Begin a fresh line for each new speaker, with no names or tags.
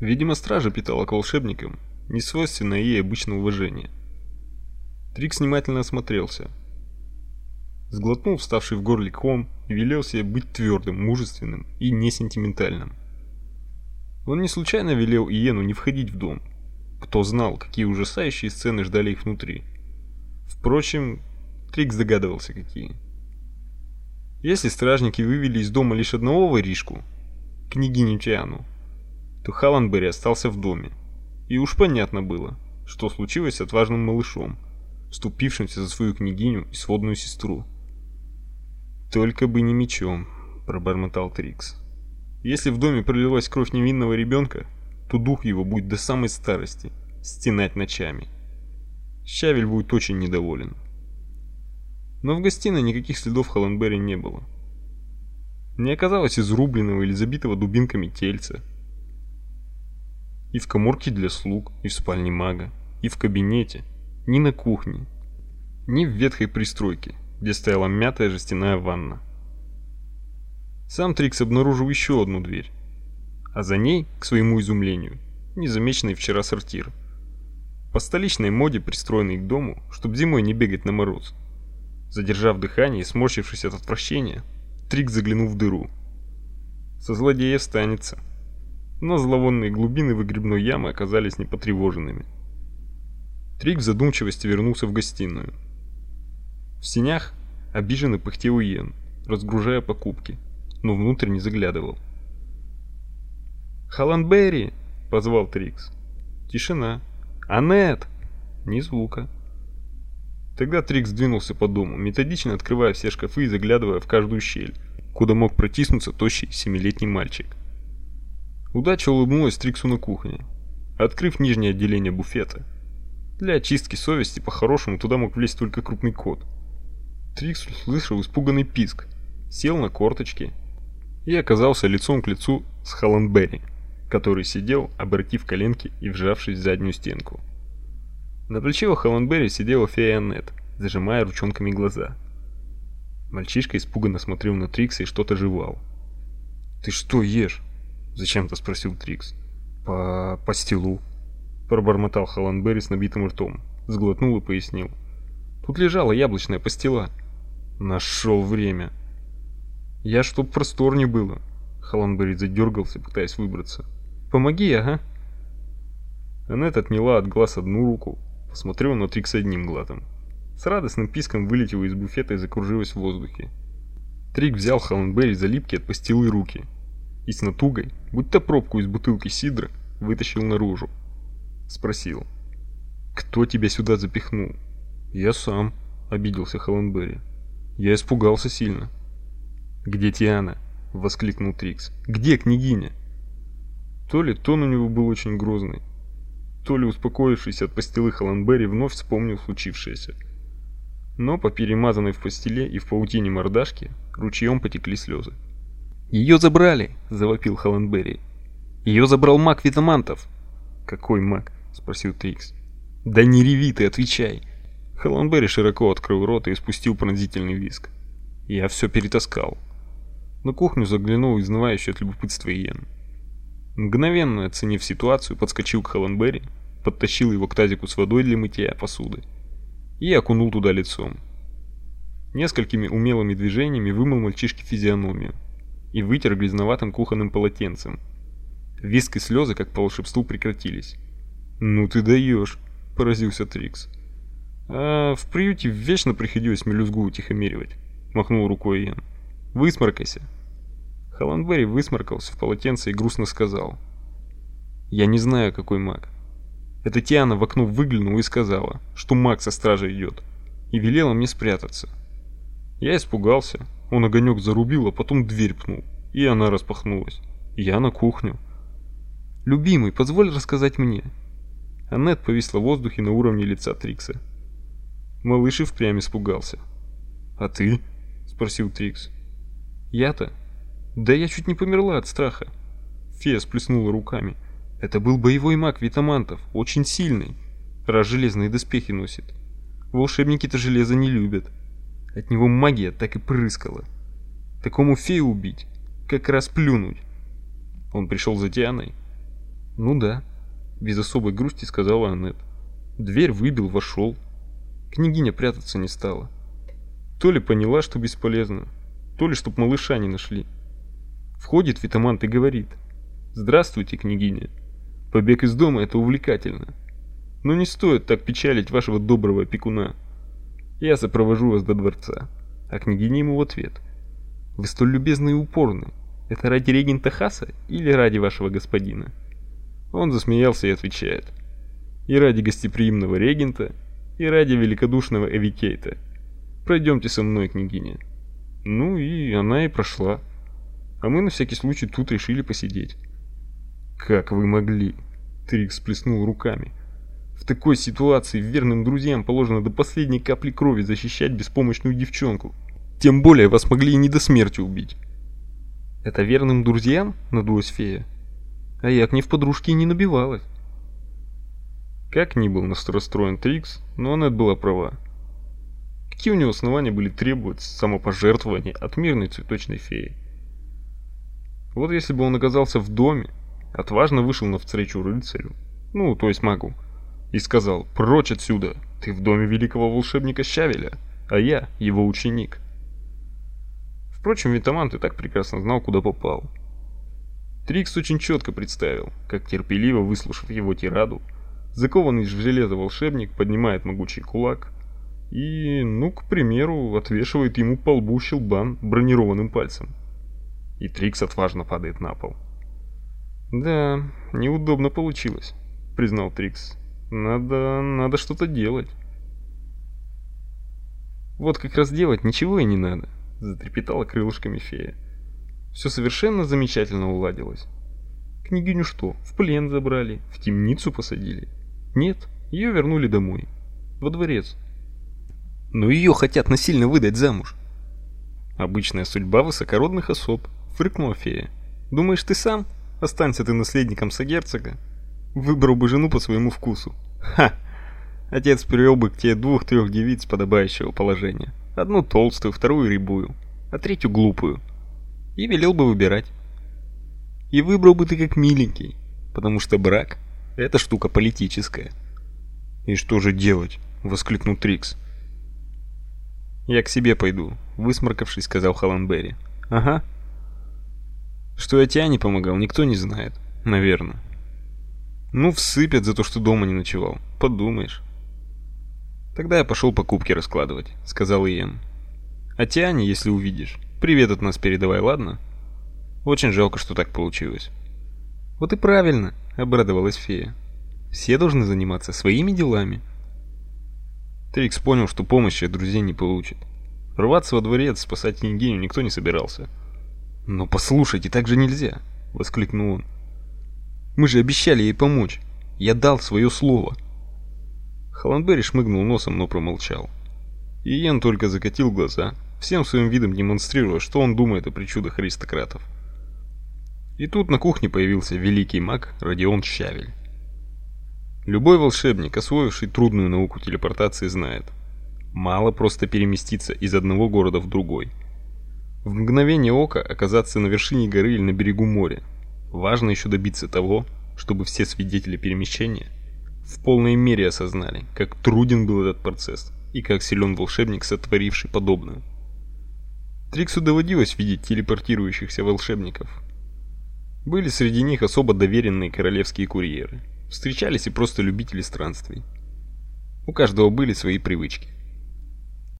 Видимо, стража питала к волшебникам несвойственное ей обычное уважение. Трикс внимательно осмотрелся. Сглотнул вставший в горле ком велел себе быть твердым, мужественным и несентиментальным. Он не случайно велел Иену не входить в дом. Кто знал, какие ужасающие сцены ждали их внутри. Впрочем, Трикс догадывался, какие. Если стражники вывели из дома лишь одного воришку, княгиню Тиану, то Халанбери остался в доме. И уж понятно было, что случилось с отважным малышом, вступившимся за свою княгиню и сводную сестру. «Только бы не мечом», — пробормотал Трикс. «Если в доме пролилась кровь невинного ребенка, то дух его будет до самой старости стенать ночами. Щавель будет очень недоволен». Но в гостиной никаких следов Холландберри не было. Не оказалось изрубленного или забитого дубинками тельца, и в коморке для слуг, и в спальне мага, и в кабинете, ни на кухне, ни в ветхой пристройке, где стояла мятая жестяная ванна. Сам Трикс обнаружил еще одну дверь, а за ней, к своему изумлению, незамеченный вчера сортир. По столичной моде, пристроенный к дому, чтобы зимой не бегать на мороз. Задержав дыхание и сморщившись от отвращения, Трикс заглянул в дыру. Со злодея станется но зловонные глубины выгребной ямы оказались непотревоженными. Трик в задумчивости вернулся в гостиную. В сенях обиженно пыхтел Иен, разгружая покупки, но внутрь не заглядывал. «Халанберри!» — позвал Трикс. Тишина. «Анет!» Ни звука. Тогда Трикс двинулся по дому, методично открывая все шкафы и заглядывая в каждую щель, куда мог протиснуться тощий семилетний мальчик. Удача улыбнулась Триксу на кухне, открыв нижнее отделение буфета. Для очистки совести по-хорошему туда мог влезть только крупный кот. Трикс услышал испуганный писк, сел на корточки и оказался лицом к лицу с Халленберри, который сидел, обратив коленки и вжавшись в заднюю стенку. На плече у Халленберри сидела фея Аннет, зажимая ручонками глаза. Мальчишка испуганно смотрел на Трикса и что-то жевал. «Ты что ешь?» Зачем-то спросил Трикс. По постелу, пробормотал Халанберри с набитым ртом, сглотнул и пояснил. Тут лежала яблочная пастила. Нашел время. Я чтоб просторнее было. Халанберри задергался, пытаясь выбраться. Помоги, ага. Аннет отняла от глаз одну руку, посмотрела на Трикса одним глазом. С радостным писком вылетела из буфета и закружилась в воздухе. Трик взял Халанберри за липкие от пастилы руки и с натугой, будто пробку из бутылки сидра, вытащил наружу. Спросил. «Кто тебя сюда запихнул?» «Я сам», — обиделся Холландберри. «Я испугался сильно». «Где Тиана?» — воскликнул Трикс. «Где княгиня?» То ли тон у него был очень грозный, то ли успокоившийся от постелы Холландберри вновь вспомнил случившееся. Но по перемазанной в постеле и в паутине мордашке ручьем потекли слезы. «Ее забрали!» — завопил Холландберри. «Ее забрал маг Витамантов!» «Какой маг?» — спросил Трикс. «Да не реви ты, отвечай!» Холландберри широко открыл рот и испустил пронзительный визг. «Я все перетаскал». На кухню заглянул изнывающий от любопытства Иен. Мгновенно оценив ситуацию, подскочил к Холландберри, подтащил его к тазику с водой для мытья посуды и окунул туда лицом. Несколькими умелыми движениями вымыл мальчишке физиономию, и вытер грязноватым кухонным полотенцем. Виск и слезы, как по волшебству, прекратились. «Ну ты даешь!» – поразился Трикс. «А в приюте вечно приходилось мелюзгу утихомиривать», – махнул рукой Иэн. «Высморкайся». Холландберри высморкался в полотенце и грустно сказал. «Я не знаю, какой маг. Это Тиана в окно выглянула и сказала, что маг со стражей идет, и велела мне спрятаться. Я испугался, он огонек зарубил, а потом дверь пнул, и она распахнулась. Я на кухню. «Любимый, позволь рассказать мне». Аннет повисла в воздухе на уровне лица Трикса. Малыш и впрямь испугался. «А ты?» — спросил Трикс. «Я-то? Да я чуть не померла от страха». Фея сплеснула руками. «Это был боевой маг Витамантов, очень сильный. Раз железные доспехи носит. Волшебники-то железо не любят». От него магия так и прыскала. Такому фею убить, как раз плюнуть. Он пришел за Дианой. Ну да, без особой грусти сказала Аннет. Дверь выбил, вошел. Княгиня прятаться не стала. То ли поняла, что бесполезно, то ли чтоб малыша не нашли. Входит Витамант и говорит: "Здравствуйте, княгиня. Побег из дома это увлекательно. Но не стоит так печалить вашего доброго опекуна. Я сопровожу вас до дворца". А княгиня ему в ответ: "Вы столь любезны и упорны. Это ради регента Хаса или ради вашего господина?" Он засмеялся и отвечает: "И ради гостеприимного регента, и ради великодушного Эвикейта. Пройдемте со мной, княгиня". Ну и она и прошла. А мы на всякий случай тут решили посидеть. Как вы могли? Трикс сплеснул руками. В такой ситуации верным друзьям положено до последней капли крови защищать беспомощную девчонку. Тем более вас могли и не до смерти убить. Это верным друзьям? Надулась фея. А я к ней в подружки не набивалась. Как ни был расстроен Трикс, но она была права. Какие у него основания были требовать самопожертвования от мирной цветочной феи? Вот если бы он оказался в доме, отважно вышел навстречу рыцарю, ну, то есть магу, и сказал «Прочь отсюда! Ты в доме великого волшебника Щавеля, а я его ученик». Впрочем, Витамант и так прекрасно знал, куда попал. Трикс очень четко представил, как терпеливо выслушав его тираду, закованный в железо волшебник поднимает могучий кулак и, ну, к примеру, отвешивает ему по лбу щелбан бронированным пальцем. И Трикс отважно падает на пол. «Да, неудобно получилось», — признал Трикс. «Надо... надо что-то делать». «Вот как раз делать ничего и не надо», — затрепетала крылышками фея. «Все совершенно замечательно уладилось. Княгиню что, в плен забрали, в темницу посадили? Нет, ее вернули домой, во дворец, но ее хотят насильно выдать замуж. Обычная судьба высокородных особ, фыркнула фея. Думаешь, ты сам? Останься ты наследником сагерцога. Выбрал бы жену по своему вкусу. Ха! Отец привел бы к тебе двух-трех девиц подобающего положения. Одну толстую, вторую рябую, а третью глупую. И велел бы выбирать. И выбрал бы ты как миленький, потому что брак — это штука политическая. «И что же делать?» — воскликнул Трикс. «Я к себе пойду», — высморкавшись, сказал Халанберри. «Ага». Что я тебе не помогал, никто не знает. Наверное. Ну, всыпят за то, что дома не ночевал. Подумаешь. Тогда я пошел покупки раскладывать, сказал Иен. А Тиане, если увидишь, привет от нас передавай, ладно? Очень жалко, что так получилось. Вот и правильно, обрадовалась фея. Все должны заниматься своими делами. Трикс понял, что помощи от друзей не получит. Рваться во дворец, спасать княгиню никто не собирался. «Но послушайте, так же нельзя!» — воскликнул он. «Мы же обещали ей помочь. Я дал свое слово!» Холландберри шмыгнул носом, но промолчал. Иен только закатил глаза, всем своим видом демонстрируя, что он думает о причудах аристократов. И тут на кухне появился великий маг Родион Щавель. Любой волшебник, освоивший трудную науку телепортации, знает. Мало просто переместиться из одного города в другой. В мгновение ока оказаться на вершине горы или на берегу моря. Важно еще добиться того, чтобы все свидетели перемещения в полной мере осознали, как труден был этот процесс и как силен волшебник, сотворивший подобное. Триксу доводилось видеть телепортирующихся волшебников. Были среди них особо доверенные королевские курьеры – Встречались и просто любители странствий. У каждого были свои привычки.